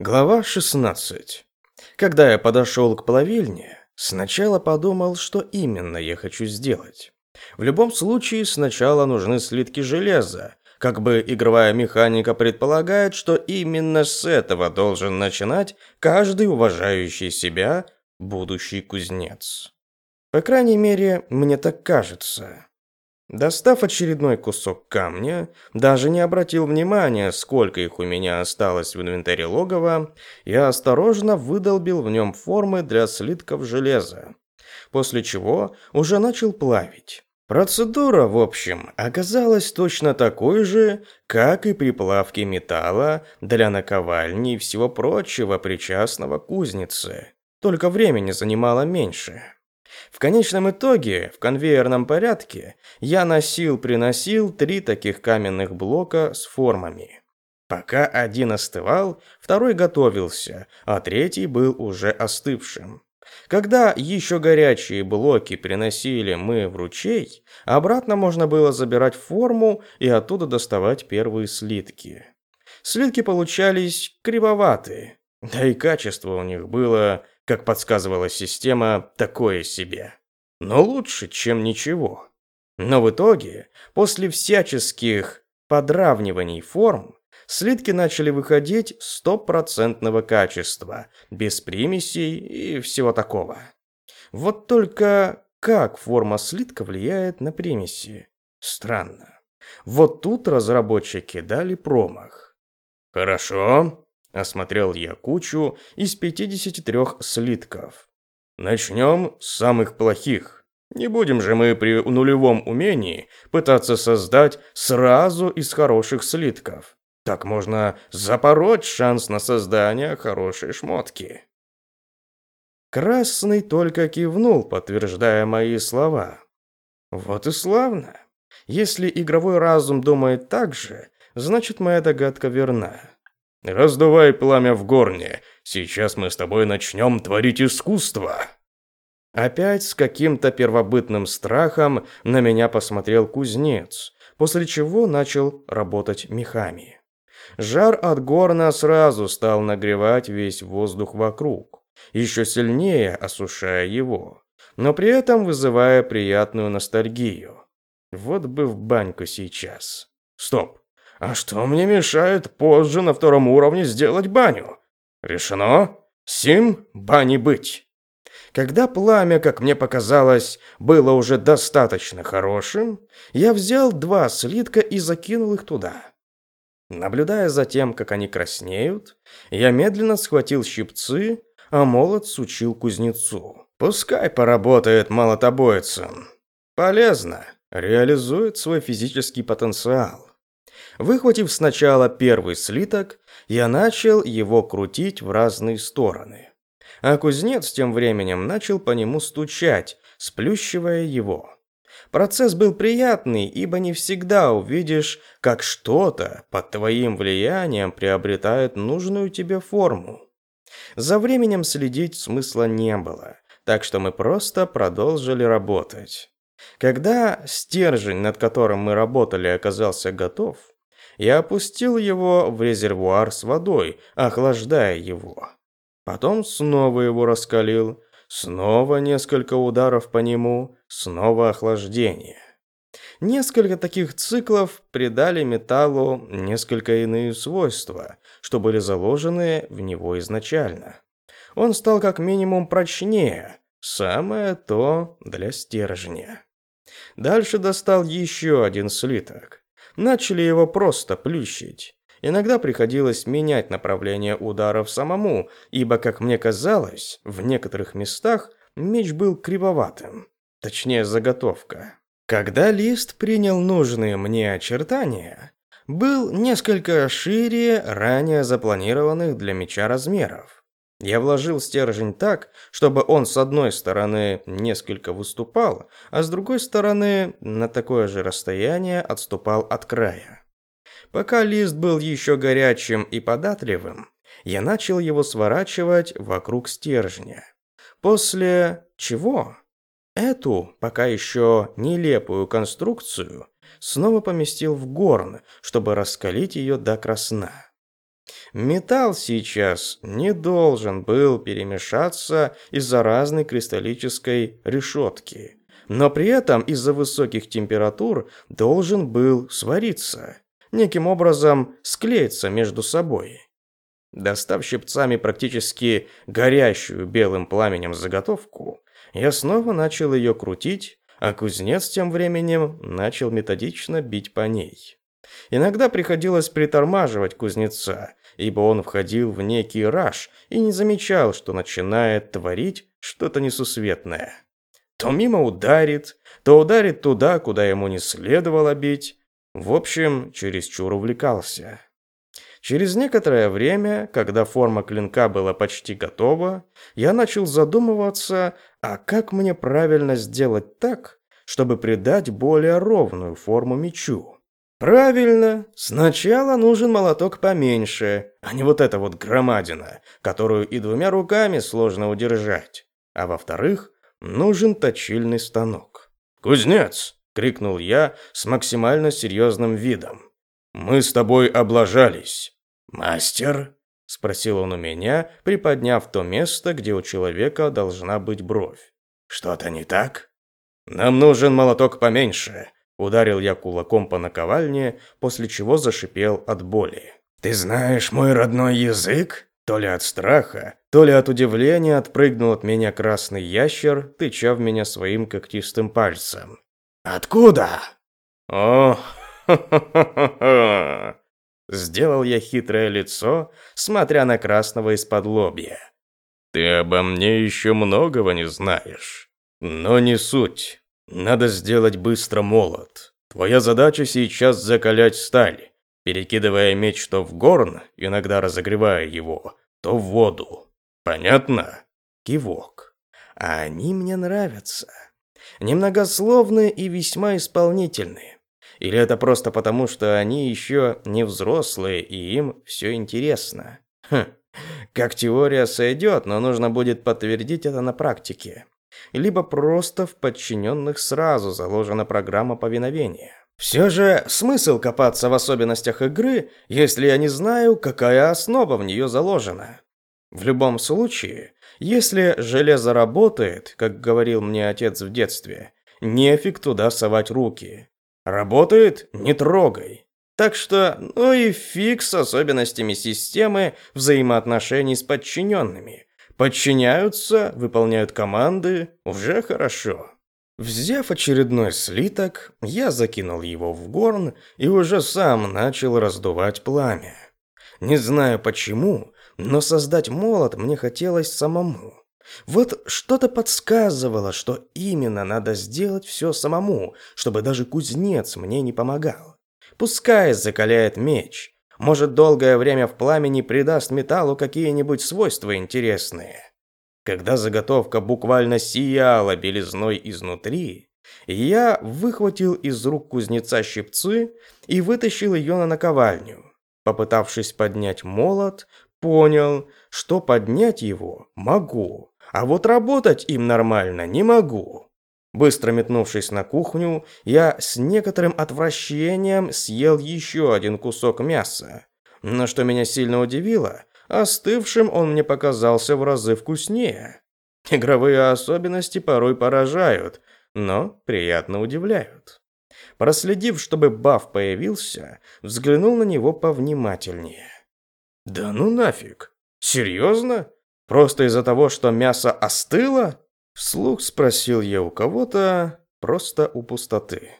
Глава 16. Когда я подошел к плавильне, сначала подумал, что именно я хочу сделать. В любом случае, сначала нужны слитки железа. Как бы игровая механика предполагает, что именно с этого должен начинать каждый уважающий себя будущий кузнец. По крайней мере, мне так кажется. Достав очередной кусок камня, даже не обратил внимания, сколько их у меня осталось в инвентаре логова, я осторожно выдолбил в нем формы для слитков железа, после чего уже начал плавить. Процедура, в общем, оказалась точно такой же, как и при плавке металла для наковальни и всего прочего причастного кузницы, только времени занимало меньше. В конечном итоге, в конвейерном порядке, я носил-приносил три таких каменных блока с формами. Пока один остывал, второй готовился, а третий был уже остывшим. Когда еще горячие блоки приносили мы в ручей, обратно можно было забирать форму и оттуда доставать первые слитки. Слитки получались кривоватые, да и качество у них было как подсказывала система, такое себе. Но лучше, чем ничего. Но в итоге, после всяческих подравниваний форм, слитки начали выходить стопроцентного качества, без примесей и всего такого. Вот только как форма слитка влияет на примеси? Странно. Вот тут разработчики дали промах. Хорошо, Осмотрел я кучу из 53 слитков. Начнем с самых плохих. Не будем же мы при нулевом умении пытаться создать сразу из хороших слитков. Так можно запороть шанс на создание хорошей шмотки. Красный только кивнул, подтверждая мои слова. Вот и славно. Если игровой разум думает так же, значит моя догадка верна. Раздувай пламя в горне. Сейчас мы с тобой начнем творить искусство. Опять с каким-то первобытным страхом на меня посмотрел кузнец, после чего начал работать мехами. Жар от горна сразу стал нагревать весь воздух вокруг, еще сильнее осушая его, но при этом вызывая приятную ностальгию. Вот бы в баньку сейчас. Стоп. А что мне мешает позже на втором уровне сделать баню? Решено. Сим бани быть. Когда пламя, как мне показалось, было уже достаточно хорошим, я взял два слитка и закинул их туда. Наблюдая за тем, как они краснеют, я медленно схватил щипцы, а молот сучил кузнецу. Пускай поработает молотобойцем. Полезно. Реализует свой физический потенциал. Выхватив сначала первый слиток, я начал его крутить в разные стороны. А кузнец тем временем начал по нему стучать, сплющивая его. Процесс был приятный, ибо не всегда увидишь, как что-то под твоим влиянием приобретает нужную тебе форму. За временем следить смысла не было, так что мы просто продолжили работать. Когда стержень, над которым мы работали, оказался готов, я опустил его в резервуар с водой, охлаждая его. Потом снова его раскалил, снова несколько ударов по нему, снова охлаждение. Несколько таких циклов придали металлу несколько иные свойства, что были заложены в него изначально. Он стал как минимум прочнее, самое то для стержня. Дальше достал еще один слиток начали его просто плющить. Иногда приходилось менять направление ударов самому, ибо, как мне казалось, в некоторых местах меч был кривоватым. Точнее, заготовка. Когда лист принял нужные мне очертания, был несколько шире ранее запланированных для меча размеров. Я вложил стержень так, чтобы он с одной стороны несколько выступал, а с другой стороны на такое же расстояние отступал от края. Пока лист был еще горячим и податливым, я начал его сворачивать вокруг стержня. После чего эту, пока еще нелепую конструкцию, снова поместил в горн, чтобы раскалить ее до красна. Металл сейчас не должен был перемешаться из-за разной кристаллической решетки, но при этом из-за высоких температур должен был свариться, неким образом склеиться между собой. Достав щипцами практически горящую белым пламенем заготовку, я снова начал ее крутить, а кузнец тем временем начал методично бить по ней. Иногда приходилось притормаживать кузнеца, ибо он входил в некий раж и не замечал, что начинает творить что-то несусветное. То мимо ударит, то ударит туда, куда ему не следовало бить. В общем, чересчур увлекался. Через некоторое время, когда форма клинка была почти готова, я начал задумываться, а как мне правильно сделать так, чтобы придать более ровную форму мечу. Правильно, сначала нужен молоток поменьше, а не вот эта вот громадина, которую и двумя руками сложно удержать. А во-вторых, нужен точильный станок. «Кузнец!» — крикнул я с максимально серьезным видом. «Мы с тобой облажались». «Мастер?» — спросил он у меня, приподняв то место, где у человека должна быть бровь. «Что-то не так?» «Нам нужен молоток поменьше», Ударил я кулаком по наковальне, после чего зашипел от боли. «Ты знаешь мой родной язык?» То ли от страха, то ли от удивления отпрыгнул от меня красный ящер, тыча в меня своим когтистым пальцем. «Откуда?» «О, ха-ха-ха-ха!» Сделал я хитрое лицо, смотря на красного из-под лобья. «Ты обо мне еще многого не знаешь. Но не суть. Надо сделать быстро молот. Твоя задача сейчас закалять сталь, перекидывая меч то в горн, иногда разогревая его, то в воду. Понятно? Кивок. А они мне нравятся. Немногословные и весьма исполнительные. Или это просто потому, что они еще не взрослые и им все интересно? Хм. Как теория сойдет, но нужно будет подтвердить это на практике либо просто в подчиненных сразу заложена программа повиновения. Все же смысл копаться в особенностях игры, если я не знаю, какая основа в нее заложена. В любом случае, если железо работает, как говорил мне отец в детстве, нефиг туда совать руки. Работает – не трогай. Так что, ну и фиг с особенностями системы взаимоотношений с подчиненными – Подчиняются, выполняют команды, уже хорошо. Взяв очередной слиток, я закинул его в горн и уже сам начал раздувать пламя. Не знаю почему, но создать молот мне хотелось самому. Вот что-то подсказывало, что именно надо сделать все самому, чтобы даже кузнец мне не помогал. Пускай закаляет меч, может, долгое время в пламени придаст металлу какие-нибудь свойства интересные. Когда заготовка буквально сияла белизной изнутри, я выхватил из рук кузнеца щипцы и вытащил ее на наковальню. Попытавшись поднять молот, понял, что поднять его могу, а вот работать им нормально не могу. Быстро метнувшись на кухню, я с некоторым отвращением съел еще один кусок мяса. Но что меня сильно удивило, остывшим он мне показался в разы вкуснее. Игровые особенности порой поражают, но приятно удивляют. Проследив, чтобы баф появился, взглянул на него повнимательнее. «Да ну нафиг! Серьезно? Просто из-за того, что мясо остыло?» Вслух спросил я у кого-то, просто у пустоты.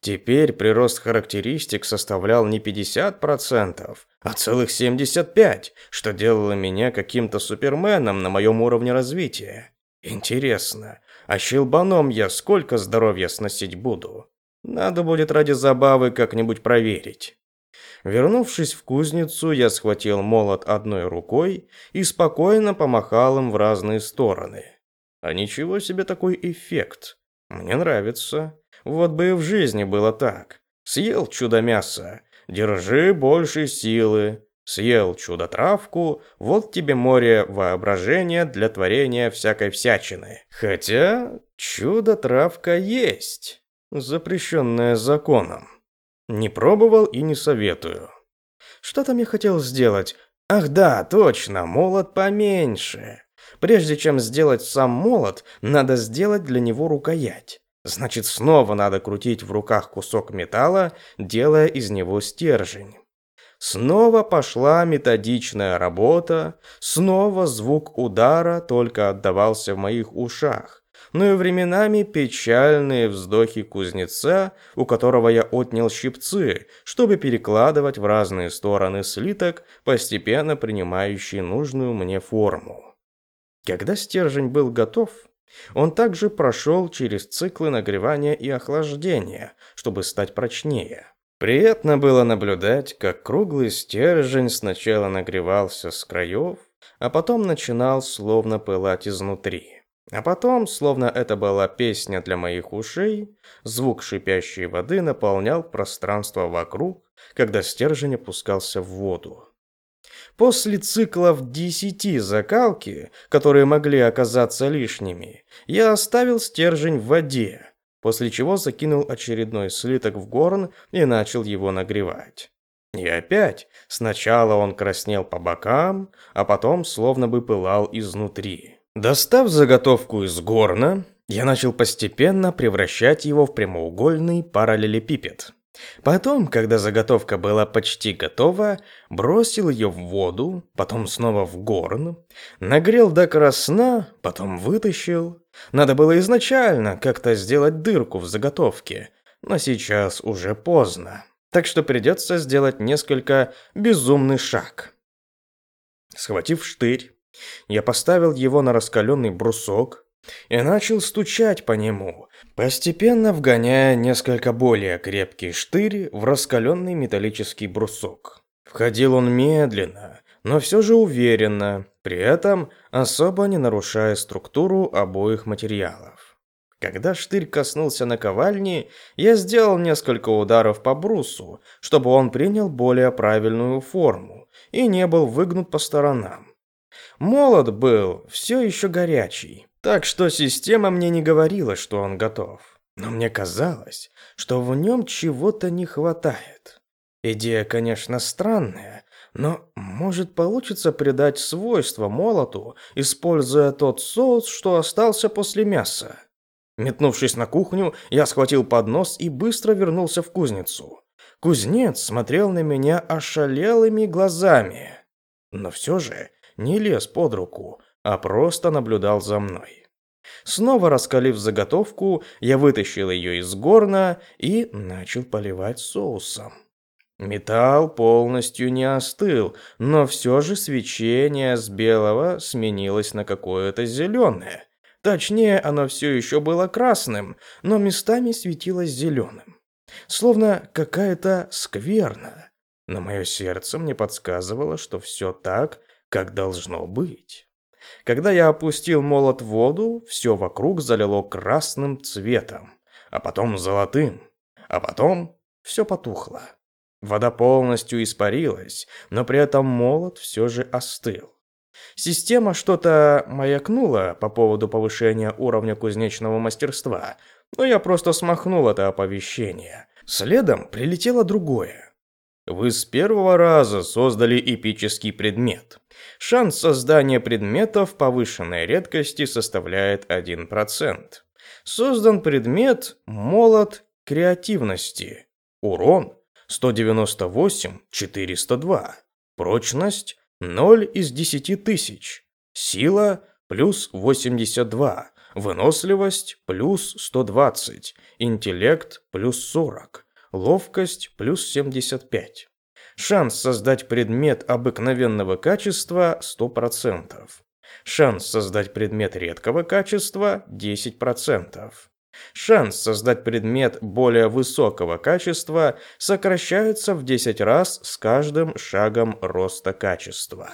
Теперь прирост характеристик составлял не 50%, а целых 75%, что делало меня каким-то суперменом на моем уровне развития. Интересно, а щелбаном я сколько здоровья сносить буду? Надо будет ради забавы как-нибудь проверить. Вернувшись в кузницу, я схватил молот одной рукой и спокойно помахал им в разные стороны. А ничего себе такой эффект. Мне нравится. Вот бы и в жизни было так. Съел чудо-мясо, держи больше силы. Съел чудо-травку, вот тебе море воображения для творения всякой всячины. Хотя чудо-травка есть, запрещенная законом. Не пробовал и не советую. Что там я хотел сделать? Ах да, точно, молот поменьше. Прежде чем сделать сам молот, надо сделать для него рукоять. Значит, снова надо крутить в руках кусок металла, делая из него стержень. Снова пошла методичная работа, снова звук удара только отдавался в моих ушах, но и временами печальные вздохи кузнеца, у которого я отнял щипцы, чтобы перекладывать в разные стороны слиток, постепенно принимающий нужную мне форму. Когда стержень был готов, он также прошел через циклы нагревания и охлаждения, чтобы стать прочнее. Приятно было наблюдать, как круглый стержень сначала нагревался с краев, а потом начинал словно пылать изнутри. А потом, словно это была песня для моих ушей, звук шипящей воды наполнял пространство вокруг, когда стержень опускался в воду. После циклов десяти закалки, которые могли оказаться лишними, я оставил стержень в воде, после чего закинул очередной слиток в горн и начал его нагревать. И опять, сначала он краснел по бокам, а потом словно бы пылал изнутри. Достав заготовку из горна, я начал постепенно превращать его в прямоугольный параллелепипед. Потом, когда заготовка была почти готова, бросил ее в воду, потом снова в горн, нагрел до красна, потом вытащил. Надо было изначально как-то сделать дырку в заготовке, но сейчас уже поздно, так что придется сделать несколько безумный шаг. Схватив штырь, я поставил его на раскаленный брусок и начал стучать по нему, постепенно вгоняя несколько более крепкий штырь в раскаленный металлический брусок. Входил он медленно, но все же уверенно, при этом особо не нарушая структуру обоих материалов. Когда штырь коснулся наковальни, я сделал несколько ударов по брусу, чтобы он принял более правильную форму и не был выгнут по сторонам. Молот был все еще горячий, так что система мне не говорила, что он готов. Но мне казалось, что в нем чего-то не хватает. Идея, конечно, странная, но может получится придать свойства молоту, используя тот соус, что остался после мяса. Метнувшись на кухню, я схватил поднос и быстро вернулся в кузницу. Кузнец смотрел на меня ошалелыми глазами. Но все же не лез под руку, а просто наблюдал за мной. Снова раскалив заготовку, я вытащил ее из горна и начал поливать соусом. Металл полностью не остыл, но все же свечение с белого сменилось на какое-то зеленое. Точнее, оно все еще было красным, но местами светилось зеленым. Словно какая-то скверна. Но мое сердце мне подсказывало, что все так, как должно быть. Когда я опустил молот в воду, все вокруг залило красным цветом, а потом золотым, а потом все потухло. Вода полностью испарилась, но при этом молот все же остыл. Система что-то маякнула по поводу повышения уровня кузнечного мастерства, но я просто смахнул это оповещение. Следом прилетело другое. Вы с первого раза создали эпический предмет. Шанс создания предметов повышенной редкости составляет 1%. Создан предмет «Молот креативности». Урон 198 402. Прочность 0 из 10 тысяч. Сила плюс 82. Выносливость плюс 120. Интеллект плюс 40. Ловкость плюс 75. Шанс создать предмет обыкновенного качества 100%. Шанс создать предмет редкого качества 10%. Шанс создать предмет более высокого качества сокращается в 10 раз с каждым шагом роста качества.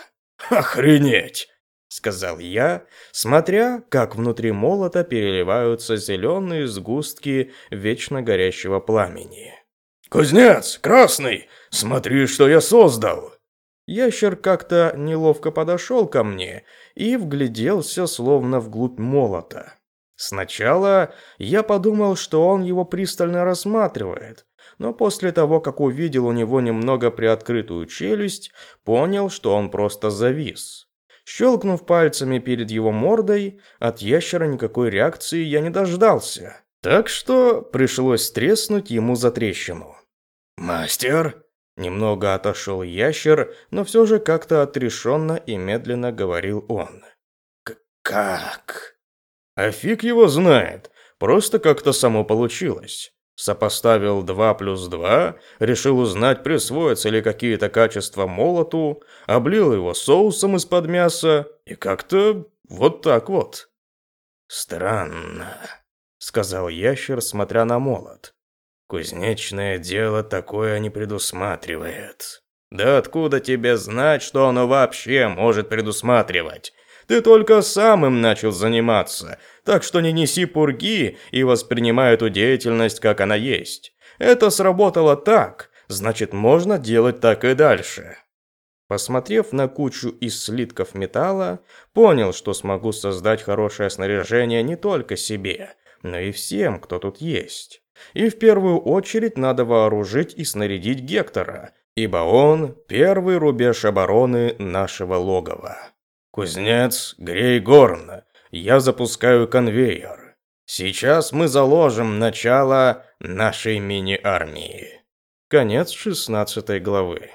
«Охренеть!» — сказал я, смотря, как внутри молота переливаются зеленые сгустки вечно горящего пламени. «Кузнец, красный, смотри, что я создал!» Ящер как-то неловко подошел ко мне и вгляделся словно вглубь молота. Сначала я подумал, что он его пристально рассматривает, но после того, как увидел у него немного приоткрытую челюсть, понял, что он просто завис. Щелкнув пальцами перед его мордой, от ящера никакой реакции я не дождался. Так что пришлось треснуть ему за трещину. «Мастер?» Немного отошел ящер, но все же как-то отрешенно и медленно говорил он. «Как?» «А фиг его знает. Просто как-то само получилось. Сопоставил 2 плюс 2, решил узнать, присвоятся ли какие-то качества молоту, облил его соусом из-под мяса, и как-то вот так вот. «Странно», — сказал ящер, смотря на молот. «Кузнечное дело такое не предусматривает». «Да откуда тебе знать, что оно вообще может предусматривать? Ты только сам им начал заниматься, так что не неси пурги и воспринимай эту деятельность, как она есть. Это сработало так, значит, можно делать так и дальше. Посмотрев на кучу из слитков металла, понял, что смогу создать хорошее снаряжение не только себе, но и всем, кто тут есть. И в первую очередь надо вооружить и снарядить Гектора, ибо он первый рубеж обороны нашего логова. «Кузнец Грейгорн, я запускаю конвейер. Сейчас мы заложим начало нашей мини-армии». Конец 16 главы.